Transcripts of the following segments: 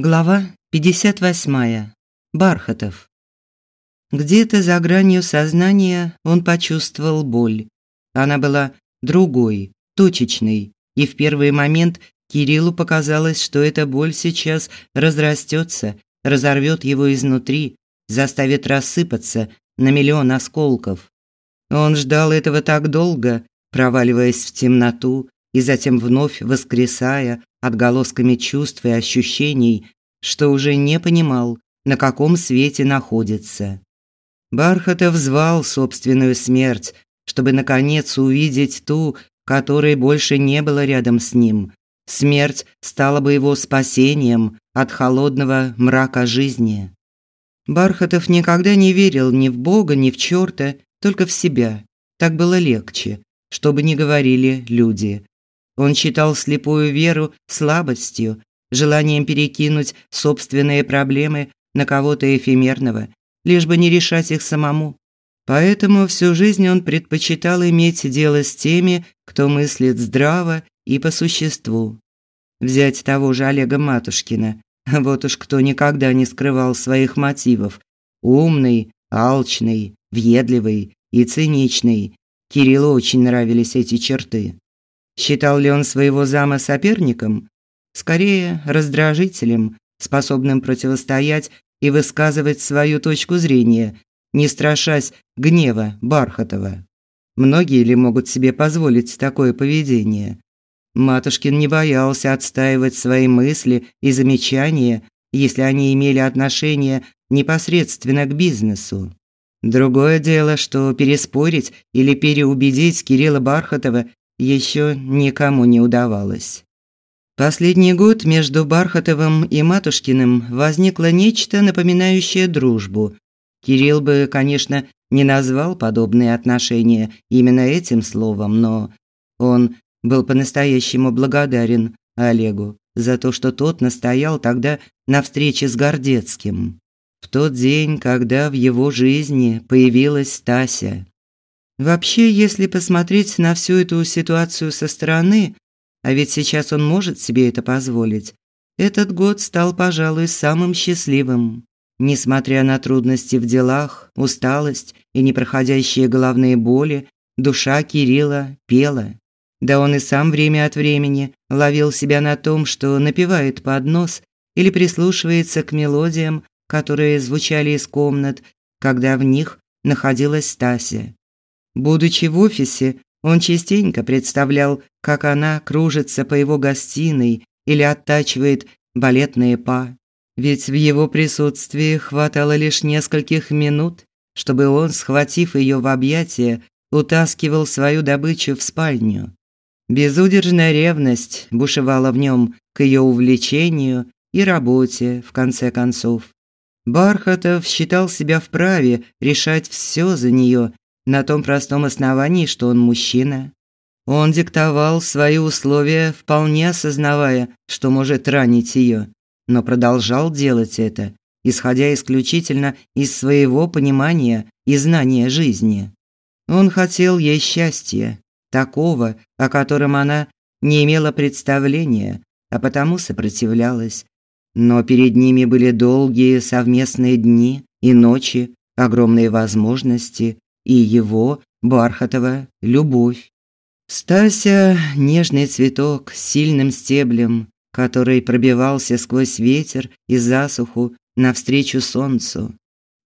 Глава 58. Бархатов. Где-то за гранью сознания он почувствовал боль. Она была другой, точечной, и в первый момент Кириллу показалось, что эта боль сейчас разрастется, разорвет его изнутри, заставит рассыпаться на миллион осколков. Он ждал этого так долго, проваливаясь в темноту и затем вновь воскресая отголосками чувств и ощущений, что уже не понимал, на каком свете находится. Бархатов звал собственную смерть, чтобы наконец увидеть ту, которой больше не было рядом с ним. Смерть стала бы его спасением от холодного мрака жизни. Бархатов никогда не верил ни в Бога, ни в чёрта, только в себя. Так было легче, чтобы не говорили люди. Он считал слепую веру слабостью, желанием перекинуть собственные проблемы на кого-то эфемерного, лишь бы не решать их самому. Поэтому всю жизнь он предпочитал иметь дело с теми, кто мыслит здраво и по существу. Взять того же Олега Матушкина. Вот уж кто никогда не скрывал своих мотивов. Умный, алчный, въедливый и циничный. Кириллу очень нравились эти черты. Считал ли он своего зама соперником? Скорее, раздражителем, способным противостоять и высказывать свою точку зрения, не страшась гнева Бархатова. Многие ли могут себе позволить такое поведение? Матушкин не боялся отстаивать свои мысли и замечания, если они имели отношение непосредственно к бизнесу. Другое дело, что переспорить или переубедить Кирилла Бархатова еще никому не удавалось. Последний год между Бархатовым и Матушкиным возникло нечто напоминающее дружбу. Кирилл бы, конечно, не назвал подобные отношения именно этим словом, но он был по-настоящему благодарен Олегу за то, что тот настоял тогда на встрече с Гордецким. В тот день, когда в его жизни появилась Стася. Вообще, если посмотреть на всю эту ситуацию со стороны, а ведь сейчас он может себе это позволить, этот год стал, пожалуй, самым счастливым. Несмотря на трудности в делах, усталость и непроходящие головные боли, душа Кирилла пела. Да он и сам время от времени ловил себя на том, что напевает под нос или прислушивается к мелодиям, которые звучали из комнат, когда в них находилась Стася. Будучи в офисе, он частенько представлял, как она кружится по его гостиной или оттачивает балетные па. Ведь в его присутствии хватало лишь нескольких минут, чтобы он, схватив ее в объятия, утаскивал свою добычу в спальню. Безудержная ревность бушевала в нем к ее увлечению и работе, в конце концов. Бархатов считал себя вправе решать все за нее на том простом основании, что он мужчина. Он диктовал свои условия, вполне осознавая, что может ранить ее, но продолжал делать это, исходя исключительно из своего понимания и знания жизни. Он хотел ей счастья, такого, о котором она не имела представления, а потому сопротивлялась. Но перед ними были долгие совместные дни и ночи, огромные возможности, и его, Бархатова, любовь. Стася – нежный цветок с сильным стеблем, который пробивался сквозь ветер и засуху навстречу солнцу.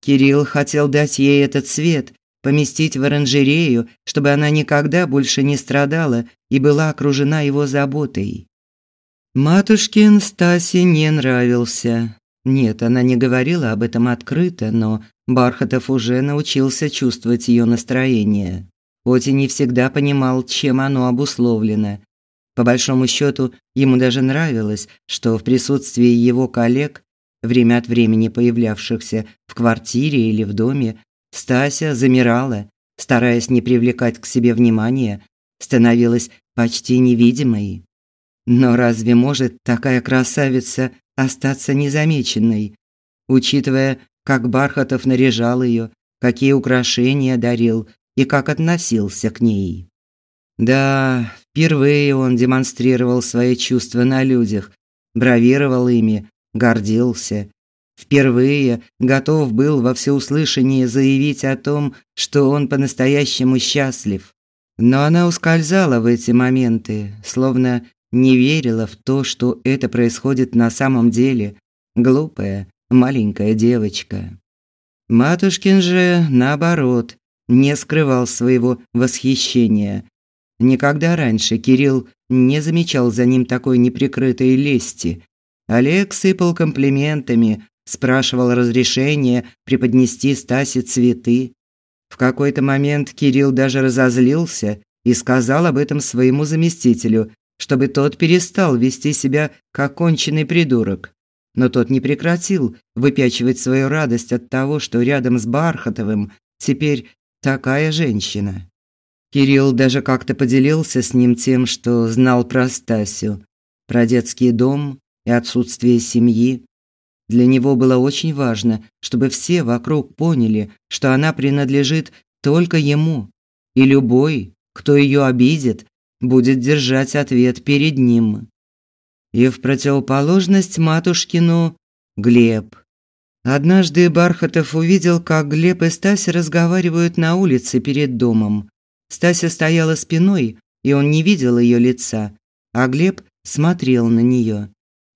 Кирилл хотел дать ей этот цвет, поместить в оранжерею, чтобы она никогда больше не страдала и была окружена его заботой. Матушкин Стасе не нравился. Нет, она не говорила об этом открыто, но Бархатов уже научился чувствовать ее настроение, хоть и не всегда понимал, чем оно обусловлено. По большому счету, ему даже нравилось, что в присутствии его коллег, время от времени появлявшихся в квартире или в доме, Стася замирала, стараясь не привлекать к себе внимания, становилась почти невидимой. Но разве может такая красавица остаться незамеченной, учитывая, как Бархатов наряжал ее, какие украшения дарил и как относился к ней. Да, впервые он демонстрировал свои чувства на людях, бравировал ими, гордился. Впервые готов был во всеуслышание заявить о том, что он по-настоящему счастлив. Но она ускользала в эти моменты, словно не верила в то, что это происходит на самом деле. Глупая, маленькая девочка. Матушкин же, наоборот, не скрывал своего восхищения. Никогда раньше Кирилл не замечал за ним такой неприкрытой лести. Олег сыпал комплиментами, спрашивал разрешения преподнести Стасе цветы. В какой-то момент Кирилл даже разозлился и сказал об этом своему заместителю, чтобы тот перестал вести себя как конченый придурок. Но тот не прекратил выпячивать свою радость от того, что рядом с Бархатовым теперь такая женщина. Кирилл даже как-то поделился с ним тем, что знал про Стасю, про детский дом и отсутствие семьи. Для него было очень важно, чтобы все вокруг поняли, что она принадлежит только ему, и любой, кто ее обидит, будет держать ответ перед ним. И в противоположность матушкину Глеб. Однажды Бархатов увидел, как Глеб и Стася разговаривают на улице перед домом. Стася стояла спиной, и он не видел ее лица, а Глеб смотрел на нее.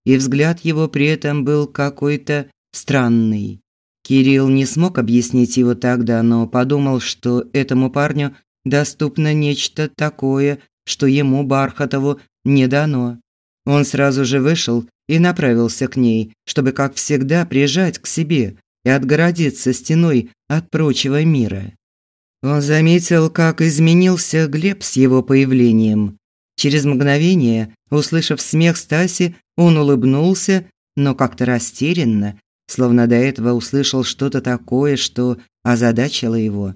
И взгляд его при этом был какой-то странный. Кирилл не смог объяснить его тогда, но подумал, что этому парню доступно нечто такое, что ему Бархатову не дано. Он сразу же вышел и направился к ней, чтобы, как всегда, прижать к себе и отгородиться стеной от прочего мира. Он заметил, как изменился Глеб с его появлением. Через мгновение, услышав смех Стаси, он улыбнулся, но как-то растерянно, словно до этого услышал что-то такое, что озадачило его.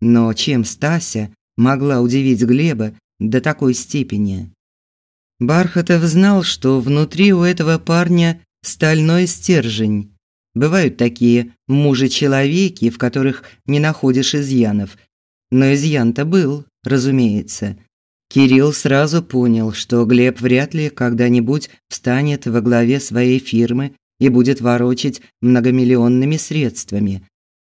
Но чем Стася могла удивить Глеба до такой степени? Бархатов знал, что внутри у этого парня стальной стержень. Бывают такие мужи-человеки, в которых не находишь изъянов. Но изъян-то был, разумеется. Кирилл сразу понял, что Глеб вряд ли когда-нибудь встанет во главе своей фирмы и будет ворочать многомиллионными средствами.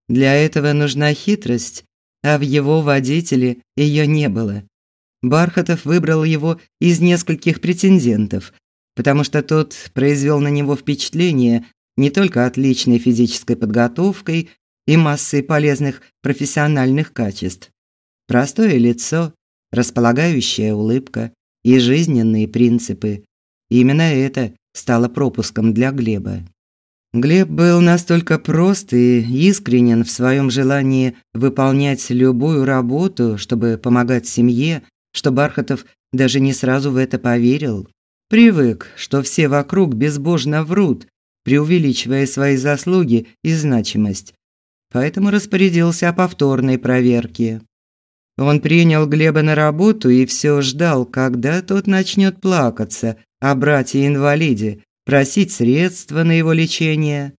Для этого нужна хитрость, а в его водителе ее не было. Бархатов выбрал его из нескольких претендентов, потому что тот произвел на него впечатление не только отличной физической подготовкой и массой полезных профессиональных качеств. Простое лицо, располагающая улыбка и жизненные принципы. Именно это стало пропуском для Глеба. Глеб был настолько прост и искренен в своем желании выполнять любую работу, чтобы помогать семье, что Бархатов даже не сразу в это поверил. Привык, что все вокруг безбожно врут, преувеличивая свои заслуги и значимость. Поэтому распорядился о повторной проверке. Он принял Глеба на работу и все ждал, когда тот начнет плакаться о брате-инвалиде, просить средства на его лечение.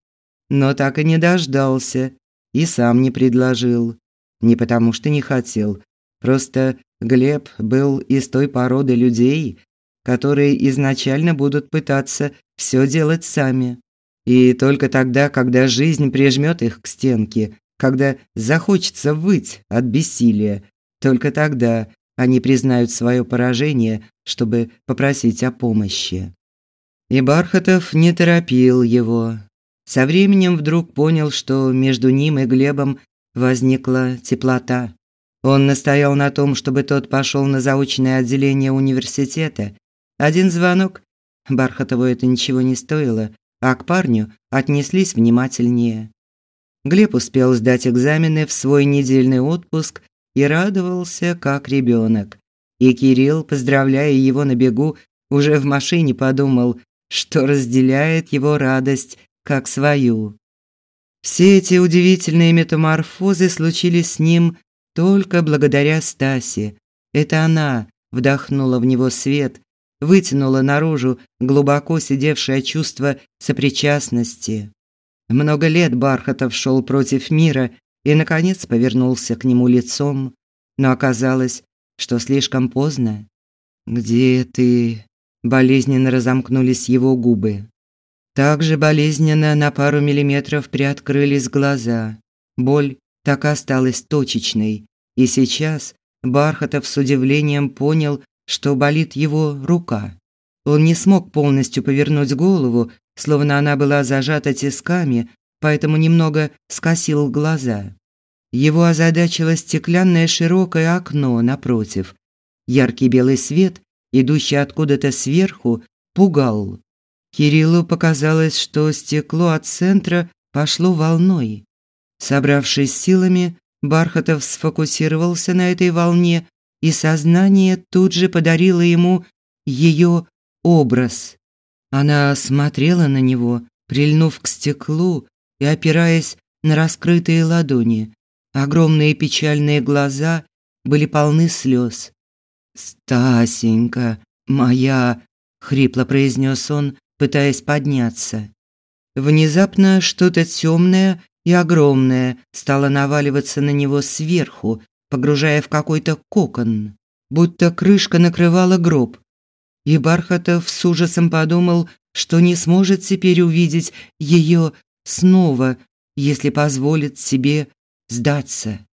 Но так и не дождался и сам не предложил. Не потому что не хотел, просто Глеб был из той породы людей, которые изначально будут пытаться все делать сами. И только тогда, когда жизнь прижмет их к стенке, когда захочется выть от бессилия, только тогда они признают свое поражение, чтобы попросить о помощи. И Бархатов не торопил его. Со временем вдруг понял, что между ним и Глебом возникла теплота. Он настоял на том, чтобы тот пошел на заочное отделение университета. Один звонок, Бархатову это ничего не стоило, а к парню отнеслись внимательнее. Глеб успел сдать экзамены в свой недельный отпуск и радовался, как ребенок. И Кирилл, поздравляя его на бегу, уже в машине подумал, что разделяет его радость как свою. Все эти удивительные метаморфозы случились с ним только благодаря Стасе. Это она вдохнула в него свет, вытянула наружу глубоко сидевшее чувство сопричастности. Много лет Бархатов шел против мира и наконец повернулся к нему лицом, но оказалось, что слишком поздно. Где ты? Болезненно разомкнулись его губы. Также болезненно на пару миллиметров приоткрылись глаза. Боль так и осталась точечной, и сейчас Бархатов с удивлением понял, что болит его рука. Он не смог полностью повернуть голову, словно она была зажата тисками, поэтому немного скосил глаза. Его озадачило стеклянное широкое окно напротив. Яркий белый свет, идущий откуда-то сверху, пугал. Кириллу показалось, что стекло от центра пошло волной. Собравшись силами, Бархатов сфокусировался на этой волне, и сознание тут же подарило ему ее образ. Она смотрела на него, прильнув к стеклу и опираясь на раскрытые ладони. Огромные печальные глаза были полны слез. «Стасенька, моя!» – хрипло произнес он, пытаясь подняться. Внезапно что-то темное и огромное стало наваливаться на него сверху, погружая в какой-то кокон, будто крышка накрывала гроб. И Бархатов с ужасом подумал, что не сможет теперь увидеть ее снова, если позволит себе сдаться.